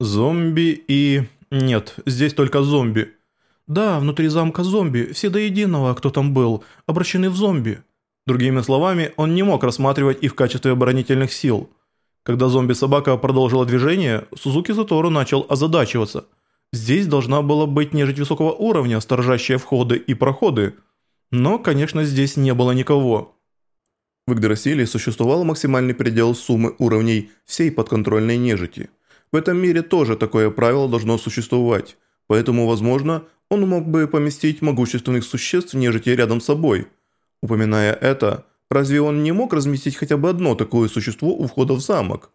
Зомби и... Нет, здесь только зомби. Да, внутри замка зомби, все до единого, кто там был, обращены в зомби. Другими словами, он не мог рассматривать их в качестве оборонительных сил. Когда зомби-собака продолжила движение, Сузуки Затору начал озадачиваться. Здесь должна была быть нежить высокого уровня, сторожащая входы и проходы. Но, конечно, здесь не было никого. В Игдрасиле существовал максимальный предел суммы уровней всей подконтрольной нежити – в этом мире тоже такое правило должно существовать, поэтому, возможно, он мог бы поместить могущественных существ нежити рядом с собой. Упоминая это, разве он не мог разместить хотя бы одно такое существо у входа в замок?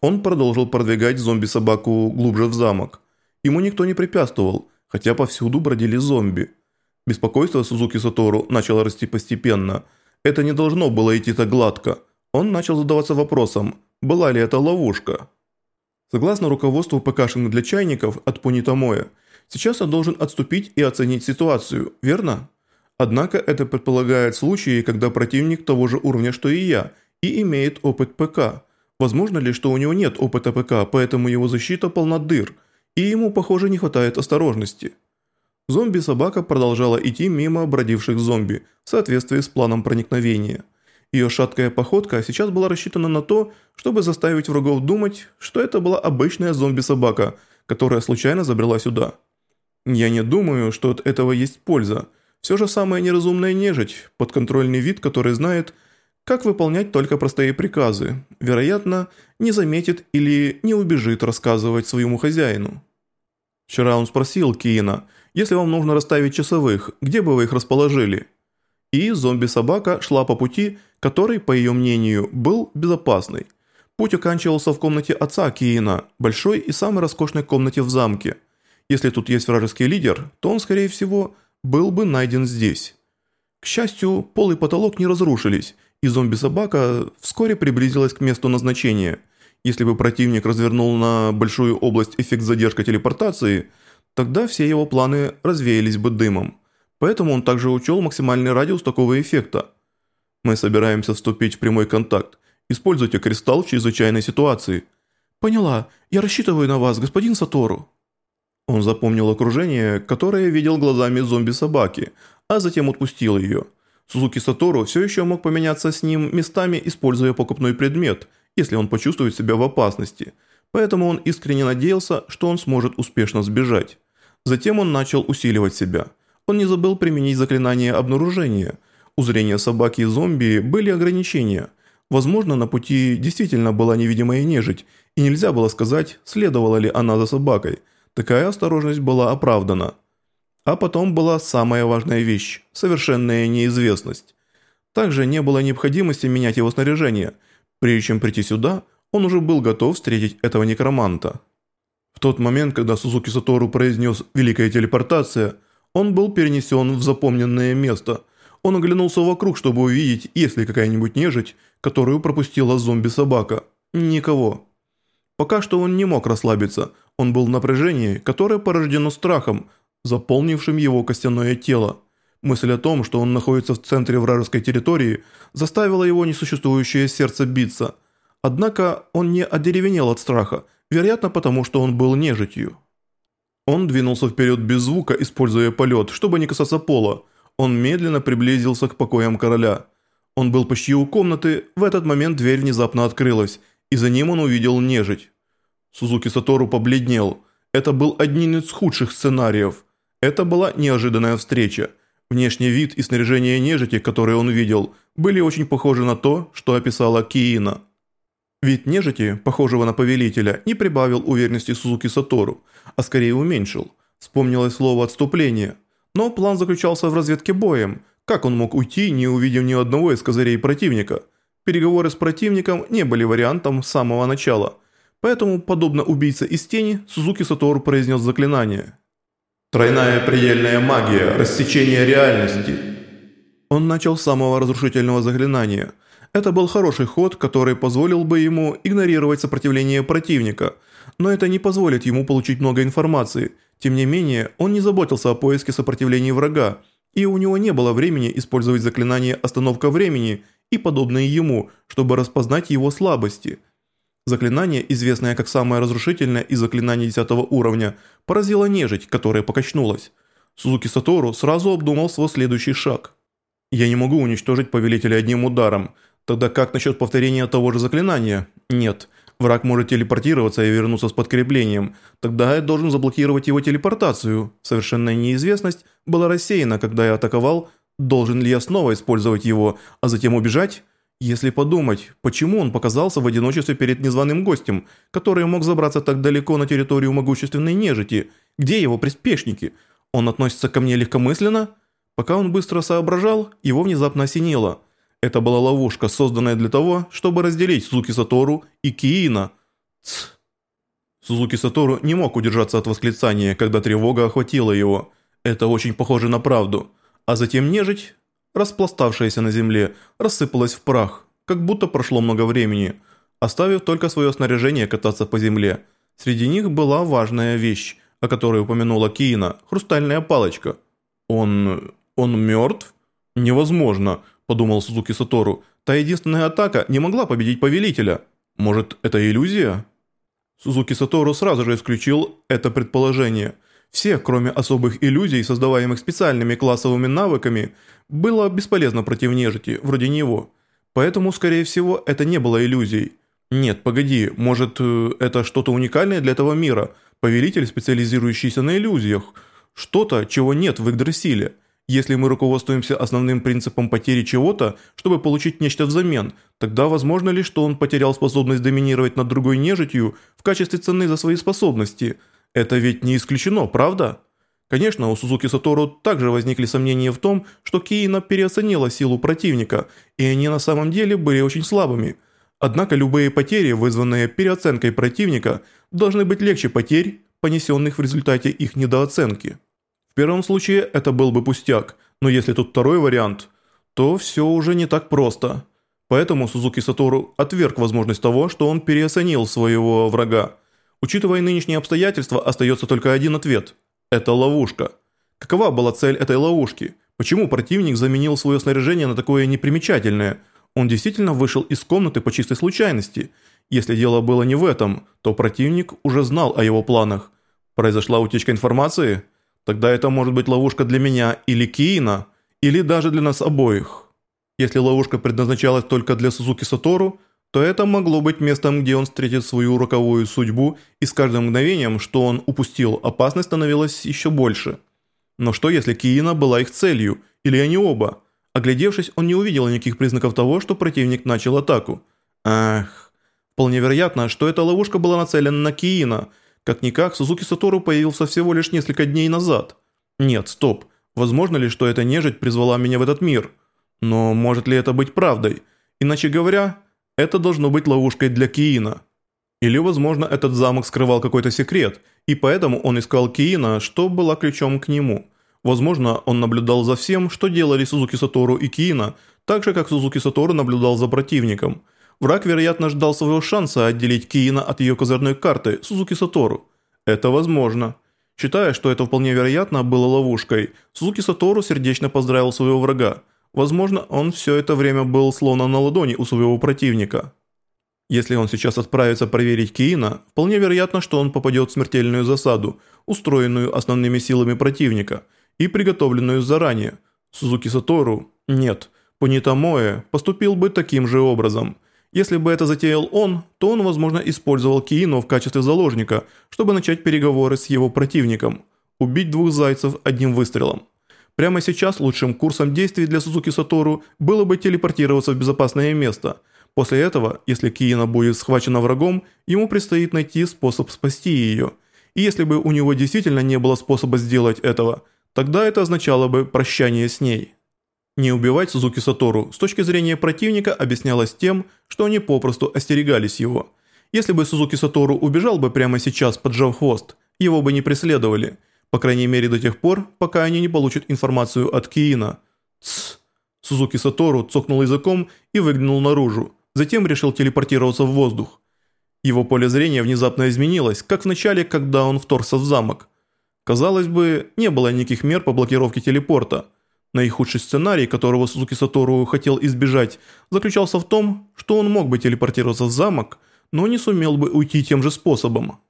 Он продолжил продвигать зомби-собаку глубже в замок. Ему никто не препятствовал, хотя повсюду бродили зомби. Беспокойство Сузуки Сатору начало расти постепенно. Это не должно было идти так гладко. Он начал задаваться вопросом, была ли это ловушка. Согласно руководству ПКшинг для чайников от Пунитамоя, сейчас он должен отступить и оценить ситуацию, верно? Однако это предполагает случаи, когда противник того же уровня, что и я, и имеет опыт ПК. Возможно ли, что у него нет опыта ПК, поэтому его защита полна дыр, и ему, похоже, не хватает осторожности? Зомби-собака продолжала идти мимо бродивших зомби в соответствии с планом проникновения – ее шаткая походка сейчас была рассчитана на то, чтобы заставить врагов думать, что это была обычная зомби-собака, которая случайно забрела сюда. Я не думаю, что от этого есть польза. Все же самая неразумная нежить, подконтрольный вид, который знает, как выполнять только простые приказы, вероятно, не заметит или не убежит рассказывать своему хозяину. Вчера он спросил Киина, если вам нужно расставить часовых, где бы вы их расположили? И зомби-собака шла по пути, который, по ее мнению, был безопасный. Путь оканчивался в комнате отца Киина, большой и самой роскошной комнате в замке. Если тут есть вражеский лидер, то он, скорее всего, был бы найден здесь. К счастью, пол и потолок не разрушились, и зомби-собака вскоре приблизилась к месту назначения. Если бы противник развернул на большую область эффект задержка телепортации, тогда все его планы развеялись бы дымом. Поэтому он также учел максимальный радиус такого эффекта – мы собираемся вступить в прямой контакт. Используйте кристалл в чрезвычайной ситуации. Поняла. Я рассчитываю на вас, господин Сатору. Он запомнил окружение, которое видел глазами зомби-собаки, а затем отпустил ее. Сузуки Сатору все еще мог поменяться с ним местами, используя покупной предмет, если он почувствует себя в опасности. Поэтому он искренне надеялся, что он сможет успешно сбежать. Затем он начал усиливать себя. Он не забыл применить заклинание обнаружения – у зрения собаки и зомби были ограничения. Возможно, на пути действительно была невидимая нежить, и нельзя было сказать, следовала ли она за собакой. Такая осторожность была оправдана. А потом была самая важная вещь – совершенная неизвестность. Также не было необходимости менять его снаряжение. Прежде чем прийти сюда, он уже был готов встретить этого некроманта. В тот момент, когда Сузуки Сатору произнес «Великая телепортация», он был перенесен в запомненное место – он оглянулся вокруг, чтобы увидеть, есть ли какая-нибудь нежить, которую пропустила зомби-собака. Никого. Пока что он не мог расслабиться, он был в напряжении, которое порождено страхом, заполнившим его костяное тело. Мысль о том, что он находится в центре вражеской территории, заставила его несуществующее сердце биться. Однако он не одеревенел от страха, вероятно потому, что он был нежитью. Он двинулся вперед без звука, используя полет, чтобы не касаться пола, он медленно приблизился к покоям короля. Он был почти у комнаты, в этот момент дверь внезапно открылась, и за ним он увидел нежить. Сузуки Сатору побледнел. Это был один из худших сценариев. Это была неожиданная встреча. Внешний вид и снаряжение нежити, которые он видел, были очень похожи на то, что описала Киина. Вид нежити, похожего на повелителя, не прибавил уверенности Сузуки Сатору, а скорее уменьшил. Вспомнилось слово «отступление». Но план заключался в разведке боем. Как он мог уйти, не увидев ни одного из козырей противника? Переговоры с противником не были вариантом с самого начала. Поэтому, подобно убийце из тени, Сузуки Сатору произнес заклинание. «Тройная предельная магия, рассечение реальности». Он начал с самого разрушительного заклинания. Это был хороший ход, который позволил бы ему игнорировать сопротивление противника, но это не позволит ему получить много информации – тем не менее, он не заботился о поиске сопротивления врага, и у него не было времени использовать заклинание «Остановка времени» и подобные ему, чтобы распознать его слабости. Заклинание, известное как самое разрушительное из заклинаний 10 уровня, поразило нежить, которая покачнулась. Сузуки Сатору сразу обдумал свой следующий шаг. «Я не могу уничтожить повелителя одним ударом. Тогда как насчет повторения того же заклинания? Нет. Враг может телепортироваться и вернуться с подкреплением. Тогда я должен заблокировать его телепортацию. Совершенная неизвестность была рассеяна, когда я атаковал. Должен ли я снова использовать его, а затем убежать?» Если подумать, почему он показался в одиночестве перед незваным гостем, который мог забраться так далеко на территорию могущественной нежити, где его приспешники? Он относится ко мне легкомысленно? Пока он быстро соображал, его внезапно осенило. Это была ловушка, созданная для того, чтобы разделить Сузуки Сатору и Киина. Тсс. Сузуки Сатору не мог удержаться от восклицания, когда тревога охватила его. Это очень похоже на правду. А затем нежить распластавшаяся на земле, рассыпалась в прах, как будто прошло много времени, оставив только свое снаряжение кататься по земле. Среди них была важная вещь, о которой упомянула Киина – хрустальная палочка. «Он... он мертв?» «Невозможно», – подумал Сузуки Сатору. «Та единственная атака не могла победить повелителя. Может, это иллюзия?» Сузуки Сатору сразу же исключил это предположение – всех, кроме особых иллюзий, создаваемых специальными классовыми навыками, было бесполезно против нежити, вроде него. Поэтому, скорее всего, это не было иллюзией. Нет, погоди, может, э, это что-то уникальное для этого мира, повелитель, специализирующийся на иллюзиях, что-то, чего нет в Игдрасиле. Если мы руководствуемся основным принципом потери чего-то, чтобы получить нечто взамен, тогда возможно ли, что он потерял способность доминировать над другой нежитью в качестве цены за свои способности – это ведь не исключено, правда? Конечно, у Сузуки Сатору также возникли сомнения в том, что Киина переоценила силу противника, и они на самом деле были очень слабыми. Однако любые потери, вызванные переоценкой противника, должны быть легче потерь, понесенных в результате их недооценки. Первом случае это был бы пустяк, но если тут второй вариант, то все уже не так просто. Поэтому Сузуки Сатору отверг возможность того, что он переоценил своего врага. Учитывая нынешние обстоятельства, остается только один ответ. Это ловушка. Какова была цель этой ловушки? Почему противник заменил свое снаряжение на такое непримечательное? Он действительно вышел из комнаты по чистой случайности. Если дело было не в этом, то противник уже знал о его планах. Произошла утечка информации? Тогда это может быть ловушка для меня или Киина, или даже для нас обоих. Если ловушка предназначалась только для Сузуки Сатору, то это могло быть местом, где он встретит свою роковую судьбу, и с каждым мгновением, что он упустил, опасность становилась еще больше. Но что если Киина была их целью, или они оба? Оглядевшись, он не увидел никаких признаков того, что противник начал атаку. Ах, вполне вероятно, что эта ловушка была нацелена на Киина. Как-никак, Сузуки Сатору появился всего лишь несколько дней назад. Нет, стоп, возможно ли, что эта нежить призвала меня в этот мир? Но может ли это быть правдой? Иначе говоря... Это должно быть ловушкой для Киина. Или, возможно, этот замок скрывал какой-то секрет, и поэтому он искал Киина, что было ключом к нему. Возможно, он наблюдал за всем, что делали Сузуки Сатору и Киина, так же, как Сузуки Сатору наблюдал за противником. Враг, вероятно, ждал своего шанса отделить Киина от ее козырной карты Сузуки Сатору. Это возможно. Считая, что это вполне вероятно было ловушкой, Сузуки Сатору сердечно поздравил своего врага. Возможно, он все это время был словно на ладони у своего противника. Если он сейчас отправится проверить Киина, вполне вероятно, что он попадет в смертельную засаду, устроенную основными силами противника и приготовленную заранее. Сузуки Сатору? Нет. Пунитамоэ поступил бы таким же образом. Если бы это затеял он, то он, возможно, использовал Киину в качестве заложника, чтобы начать переговоры с его противником. Убить двух зайцев одним выстрелом. Прямо сейчас лучшим курсом действий для Сузуки Сатору было бы телепортироваться в безопасное место. После этого, если Киина будет схвачена врагом, ему предстоит найти способ спасти ее. И если бы у него действительно не было способа сделать этого, тогда это означало бы прощание с ней. Не убивать Сузуки Сатору с точки зрения противника объяснялось тем, что они попросту остерегались его. Если бы Сузуки Сатору убежал бы прямо сейчас, поджав хвост, его бы не преследовали – по крайней мере до тех пор, пока они не получат информацию от Киина. Тсс. Сузуки Сатору цокнул языком и выглянул наружу. Затем решил телепортироваться в воздух. Его поле зрения внезапно изменилось, как в начале, когда он вторгся в замок. Казалось бы, не было никаких мер по блокировке телепорта. Наихудший сценарий, которого Сузуки Сатору хотел избежать, заключался в том, что он мог бы телепортироваться в замок, но не сумел бы уйти тем же способом.